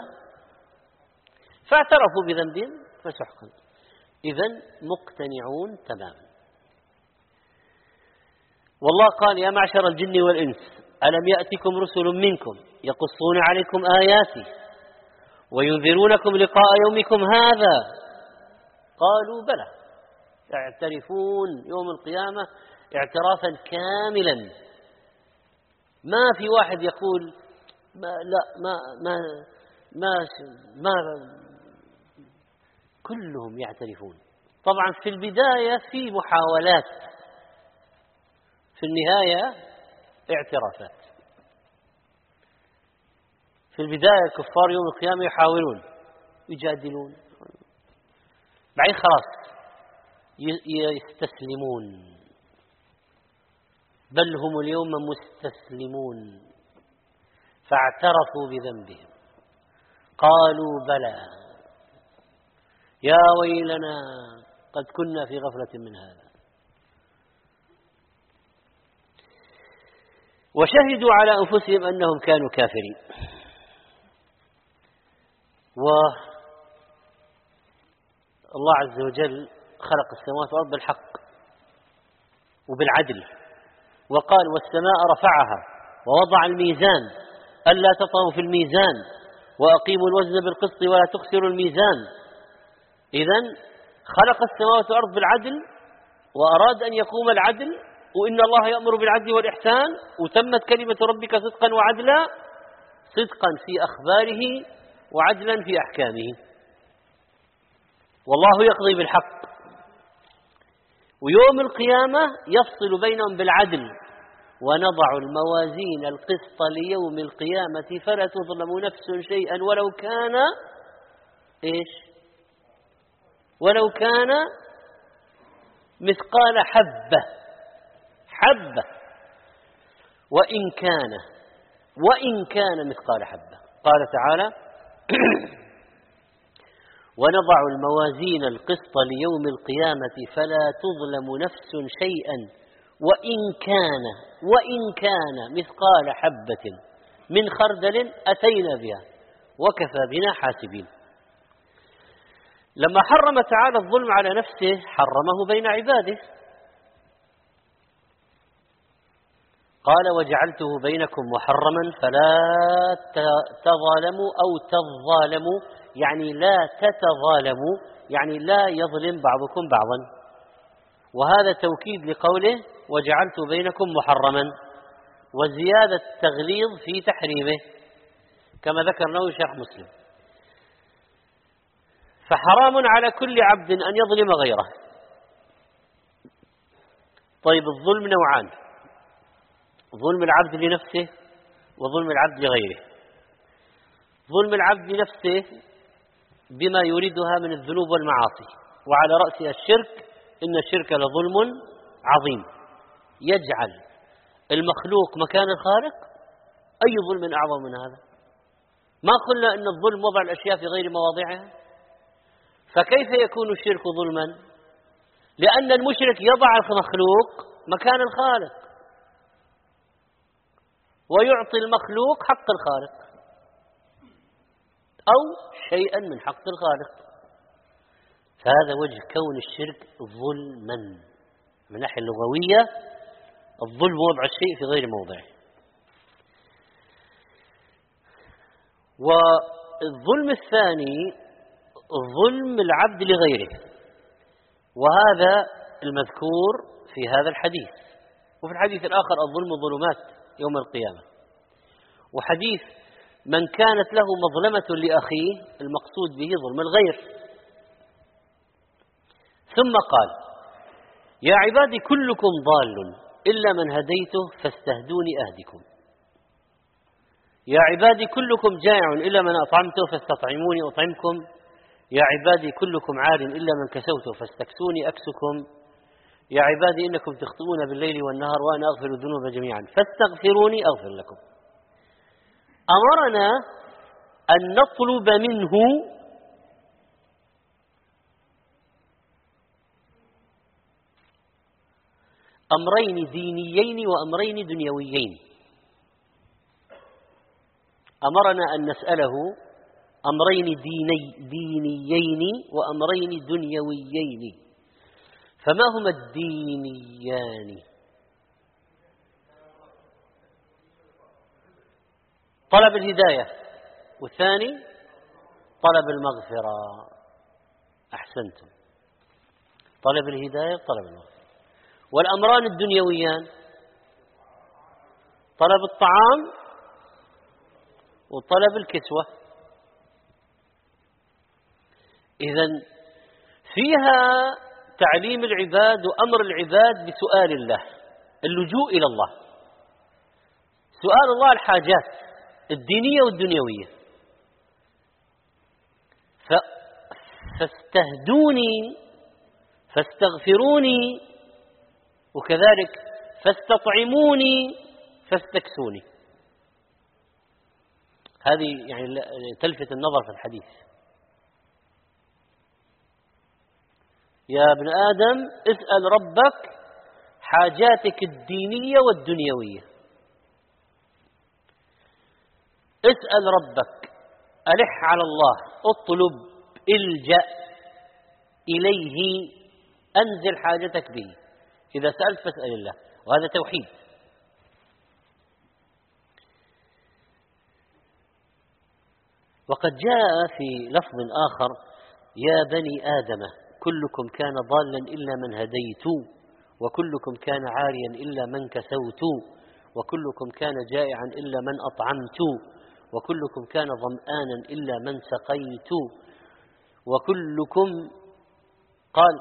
فاعترفوا بذنبهم فسحقا. إذا مقتنعون تماما. والله قال يا معشر الجن والإنس ألم يأتكم رسل منكم يقصون عليكم آياتي وينذرونكم لقاء يومكم هذا. قالوا بلى. يعترفون يوم القيامة اعترافا كاملا. ما في واحد يقول ما لا ما ما ما ما كلهم يعترفون. طبعا في البداية في محاولات في النهاية اعترافات. في البداية الكفار يوم القيامة يحاولون يجادلون. بعدين خلاص يستسلمون. بل هم اليوم مستسلمون. فاعترفوا بذنبهم. قالوا بلى. يا ويلنا قد كنا في غفلة من هذا. وشهدوا على أنفسهم أنهم كانوا كافرين. والله عز وجل خلق السماوات والأرض بالحق وبالعدل وقال والسماء رفعها ووضع الميزان ألا تطغوا في الميزان وأقيموا الوزن بالقسط ولا تخسروا الميزان. إذا خلق السماوات والأرض بالعدل وأراد أن يقوم العدل وإن الله يأمر بالعدل والإحسان وتمت كلمة ربك صدقا وعدلا صدقا في أخباره وعدلا في أحكامه. والله يقضي بالحق. ويوم القيامة يفصل بينهم بالعدل. ونضع الموازين القسط ليوم القيامة فلا تظلم نفس شيئا ولو كان إيش؟ ولو كان مثقال حبة. حبة. وإن كان وإن كان مثقال حبة. قال تعالى ونضع الموازين القسط ليوم القيامة فلا تظلم نفس شيئا. وإن كان وإن كان مثقال حبة من خردل أتينا بها وكفى بنا حاسبين. لما حرم تعالى الظلم على نفسه حرمه بين عباده. قال وجعلته بينكم محرما فلا تظالموا أو تظالموا يعني لا تتظالموا يعني لا يظلم بعضكم بعضا. وهذا توكيد لقوله وجعلت بينكم محرما وزيادة التغليظ في تحريمه كما ذكر نووي شرح مسلم. فحرام على كل عبد أن يظلم غيره. طيب الظلم نوعان. ظلم العبد لنفسه وظلم العبد لغيره. ظلم العبد لنفسه بما يريدها من الذنوب والمعاصي وعلى رأسها الشرك إن الشرك لظلم عظيم. يجعل المخلوق مكان الخالق؟ أي ظلم أعظم من هذا؟ ما قلنا أن الظلم وضع الأشياء في غير مواضعها؟ فكيف يكون الشرك ظلما؟ لأن المشرك يضع المخلوق مكان الخالق. ويعطي المخلوق حق الخالق. أو شيئا من حق الخالق. فهذا وجه كون الشرك ظلما. من الناحية اللغوية الظلم وضع الشيء في غير موضعه. والظلم الثاني ظلم العبد لغيره. وهذا المذكور في هذا الحديث. وفي الحديث الآخر الظلم ظلمات. يوم القيامة. وحديث من كانت له مظلمة لأخيه المقصود به ظلم الغير. ثم قال يا عبادي كلكم ضال إلا من هديته فاستهدوني أهدكم. يا عبادي كلكم جائع إلا من أطعمته فاستطعموني أطعمكم. يا عبادي كلكم عار إلا من كسوته فاستكسوني أكسكم. يا عبادي إنكم تخطئون بالليل والنهار وأنا أغفر الذنوب جميعا. فاستغفروني أغفر لكم. أمرنا أن نطلب منه أمرين دينيين وأمرين دنيويين. أمرنا أن نسأله أمرين ديني دينيين وأمرين دنيويين. فما هما الدينيان؟ طلب الهداية والثاني طلب المغفرة. أحسنتم. طلب الهداية طلب المغفرة. والأمران الدنيويان؟ طلب الطعام وطلب الكسوة. إذا فيها تعليم العباد وأمر العباد بسؤال الله اللجوء إلى الله. سؤال الله الحاجات الدينية والدنيوية. فاستهدوني فاستغفروني وكذلك فاستطعموني فاستكسوني. هذه يعني تلفت النظر في الحديث. يا ابن آدم اسأل ربك حاجاتك الدينية والدنيوية. اسأل ربك ألح على الله اطلب إلجأ إليه أنزل حاجتك به. إذا سألت فاسأل الله وهذا توحيد. وقد جاء في لفظ آخر يا بني آدم كلكم كان ضالا إلا من هديت وكلكم كان عاريا إلا من كسوت وكلكم كان جائعا إلا من أطعمت وكلكم كان ظمآنا إلا من سقيت وكلكم قال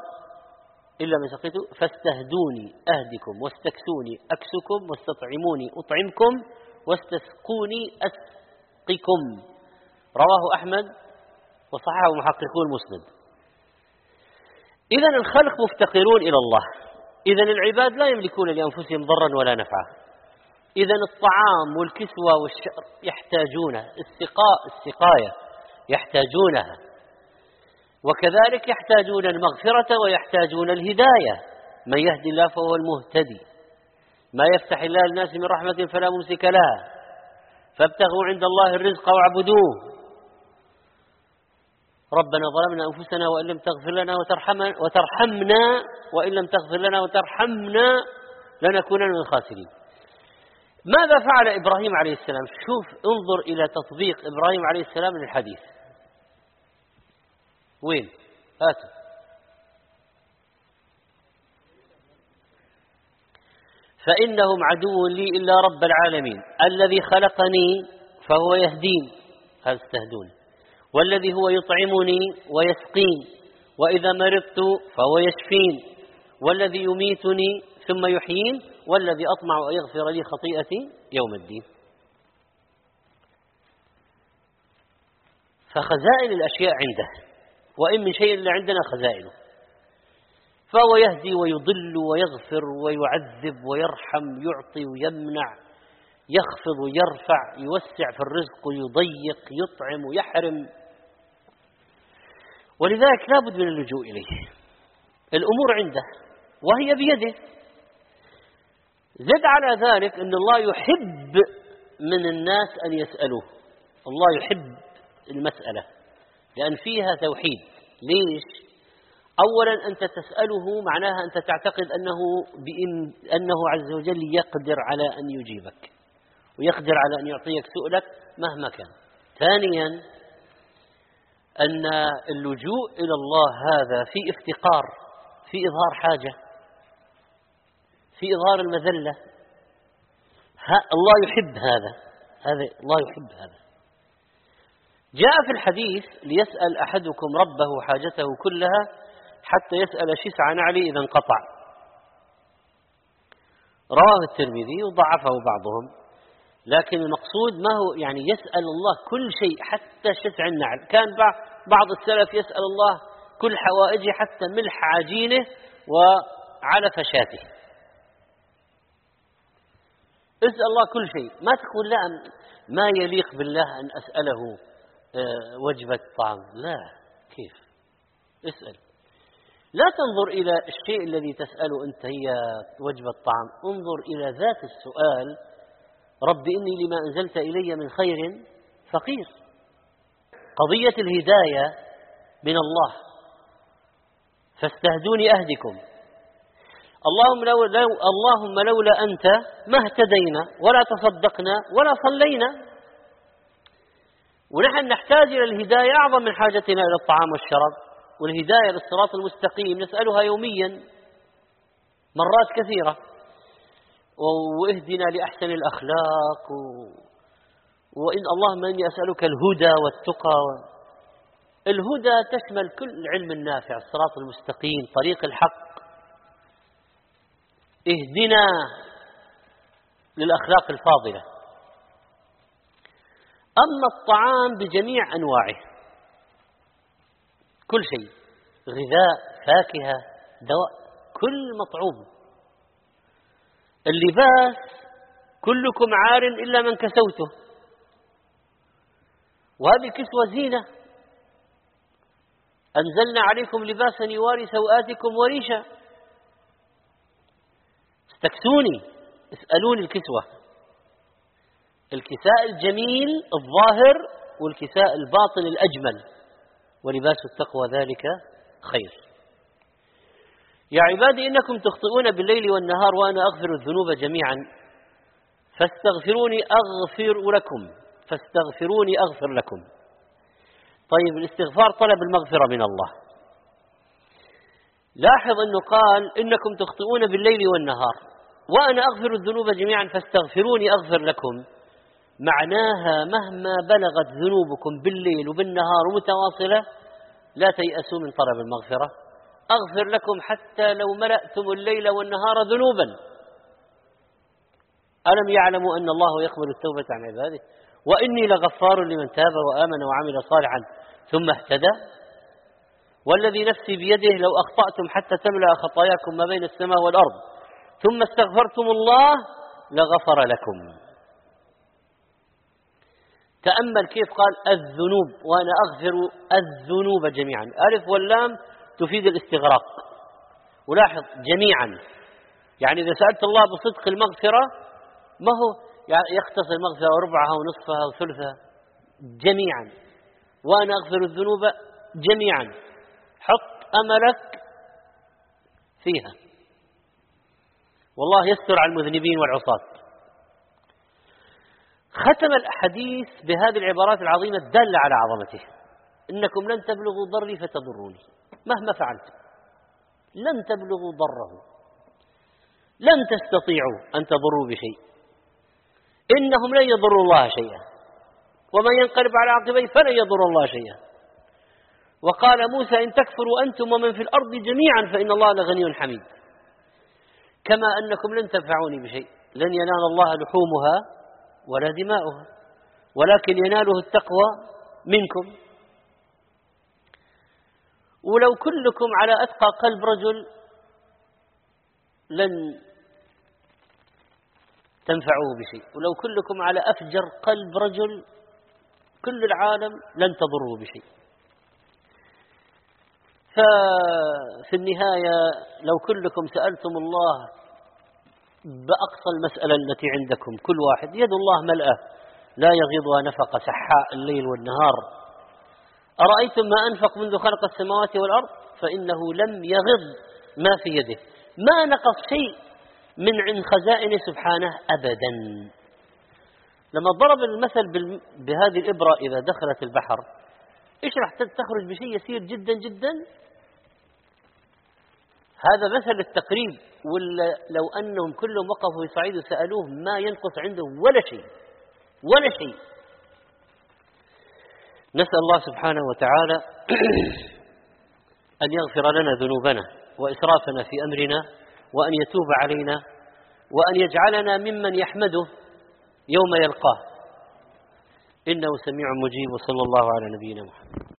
إلا من سقيت فاستهدوني أهدكم واستكسوني أكسكم واستطعموني أطعمكم واستسقوني أسقكم. رواه أحمد وصححه محققون مسلم إذا الخلق مفتقرون إلى الله. إذا العباد لا يملكون لأنفسهم ضرا ولا نفعا. إذا الطعام والكسوة والشعر يحتاجونه السقاء السقاية يحتاجونها. وكذلك يحتاجون المغفرة ويحتاجون الهداية. من يهدي الله فهو المهتدي. ما يفتح الله للناس من رحمة فلا ممسك لها. فابتغوا عند الله الرزق واعبدوه. ربنا ظلمنا أنفسنا وإن لم تغفر لنا وترحمنا, وترحمنا وإن لم تغفر لنا وترحمنا لنكونن من الخاسرين. ماذا فعل إبراهيم عليه السلام؟ شوف انظر إلى تطبيق إبراهيم عليه السلام للحديث. وين؟ هاتوا. فإنهم عدو لي إلا رب العالمين. الذي خلقني فهو يهدين. هذا استهدوني والذي هو يطعمني ويسقين وإذا مرضت فهو يشفين. والذي يميتني ثم يحيين والذي أطمع أن يغفر لي خطيئتي يوم الدين. فخزائن الأشياء عنده وإن من شيء إلا عندنا خزائنه. فهو يهدي ويضل ويغفر ويعذب ويرحم يعطي ويمنع يخفض ويرفع يوسع في الرزق ويضيق يطعم ويحرم ولذلك لا بد من اللجوء إليه. الأمور عنده وهي بيده. زد على ذلك أن الله يحب من الناس أن يسألوه. الله يحب المسألة لأن فيها توحيد. ليش؟ أولا أنت تسأله معناها أنت تعتقد أنه بإن أنه عز وجل يقدر على أن يجيبك ويقدر على أن يعطيك سؤلك مهما كان. ثانيا أن اللجوء إلى الله هذا في افتقار في إظهار حاجة في إظهار المذلة. الله يحب هذا هذا الله يحب هذا. جاء في الحديث ليسأل أحدكم ربه حاجته كلها حتى يسأل شسع نعلي إذا انقطع. رواه الترمذي وضعفه بعضهم. لكن المقصود ما هو يعني يسأل الله كل شيء حتى شسع النعل كان بعض السلف يسأل الله كل حوائجه حتى ملح عجينه وعلف شاته اسأل الله كل شيء. ما تقول لا ما يليق بالله أن أسأله آه، وجبة طعام؟ لا. كيف؟ اسأل. لا تنظر إلى الشيء الذي تسأله أنت هي وجبة طعام. انظر إلى ذات السؤال. رب إني لما أنزلت إلي من خير فقير. قضية الهداية من الله. فاستهدوني أهدكم. اللهم لو لو اللهم لولا أنت ما اهتدينا ولا تصدقنا ولا صلينا. ونحن نحتاج إلى الهداية أعظم من حاجتنا إلى الطعام والشراب. والهداية للصراط المستقيم نسألها يوميا مرات كثيرة. وأهدنا لأحسن الأخلاق. و... وإن اللهم إني أسألك الهدى والتقى الهدى تشمل كل العلم النافع الصراط المستقيم طريق الحق. اهدنا للأخلاق الفاضلة. أما الطعام بجميع أنواعه كل شيء غذاء فاكهة دواء كل مطعوم. اللباس كلكم عار إلا من كسوته. وهذه الكسوة زينة. أنزلنا عليكم لباسا يواري سوآتكم وريشا. استكسوني اسألوني الكسوة. الكساء الجميل الظاهر والكساء الباطن الأجمل ولباس التقوى ذلك خير. يا عبادي إنكم تخطئون بالليل والنهار وأنا أغفر الذنوب جميعا. فاستغفروني أغفر لكم. فاستغفروني أغفر لكم. طيب الاستغفار طلب المغفرة من الله. لاحظ أنه قال إنكم تخطئون بالليل والنهار وأنا أغفر الذنوب جميعا فاستغفروني أغفر لكم. معناها مهما بلغت ذنوبكم بالليل وبالنهار متواصلة لا تيأسوا من طلب المغفرة. أغفر لكم حتى لو ملأتم الليل والنهار ذنوبا. ألم يعلموا أن الله يقبل التوبة عن عباده؟ وإني لغفار لمن تاب وآمن وعمل صالحا ثم اهتدى. والذي نفسي بيده لو أخطأتم حتى تملأ خطاياكم ما بين السماء والأرض. ثم استغفرتم الله لغفر لكم. تأمل كيف قال الذنوب وأنا أغفر الذنوب جميعا. ألف واللام تفيد الاستغراق. ولاحظ جميعا. يعني إذا سألت الله بصدق المغفرة ما هو؟ يعني يختصر المغفرة وربعها ونصفها وثلثها جميعا. وأنا أغفر الذنوب جميعا. حط أملك فيها. والله يستر على المذنبين والعصاة. ختم الأحاديث بهذه العبارات العظيمة الدالة على عظمته. إنكم لن تبلغوا ضري فتضروني. مهما فعلتم لن تبلغوا ضره. لن تستطيعوا أن تضروا بشيء. إنهم لن يضروا الله شيئا. ومن ينقلب على عقبيه فلن يضر الله شيئا. وقال موسى إن تكفروا أنتم ومن في الأرض جميعا فإن الله لغني حميد. كما أنكم لن تنفعوني بشيء. لن ينال الله لحومها ولا دماؤها. ولكن يناله التقوى منكم. ولو كلكم على أتقى قلب رجل لن تنفعوه بشيء. ولو كلكم على أفجر قلب رجل كل العالم لن تضره بشيء. ففي النهاية لو كلكم سألتم الله بأقصى المسألة التي عندكم كل واحد يد الله ملأة لا يغيضها نفقة سحاء الليل والنهار. أرأيتم ما أنفق منذ خلق السماوات والأرض؟ فإنه لم يغض ما في يده. ما نقص شيء من عند خزائن سبحانه أبدا. لما ضرب المثل بهذه الإبرة إذا دخلت البحر إيش راح تخرج بشيء يسير جدا جدا؟ هذا مثل التقريب ولا لو أنهم كلهم وقفوا في صعيد وسألوه ما ينقص عنده ولا شيء ولا شيء. نسأل الله سبحانه وتعالى أن يغفر لنا ذنوبنا وإسرافنا في أمرنا وأن يتوب علينا وأن يجعلنا ممن يحمده يوم يلقاه. إنه سميع مجيب وصلى الله على نبينا محمد.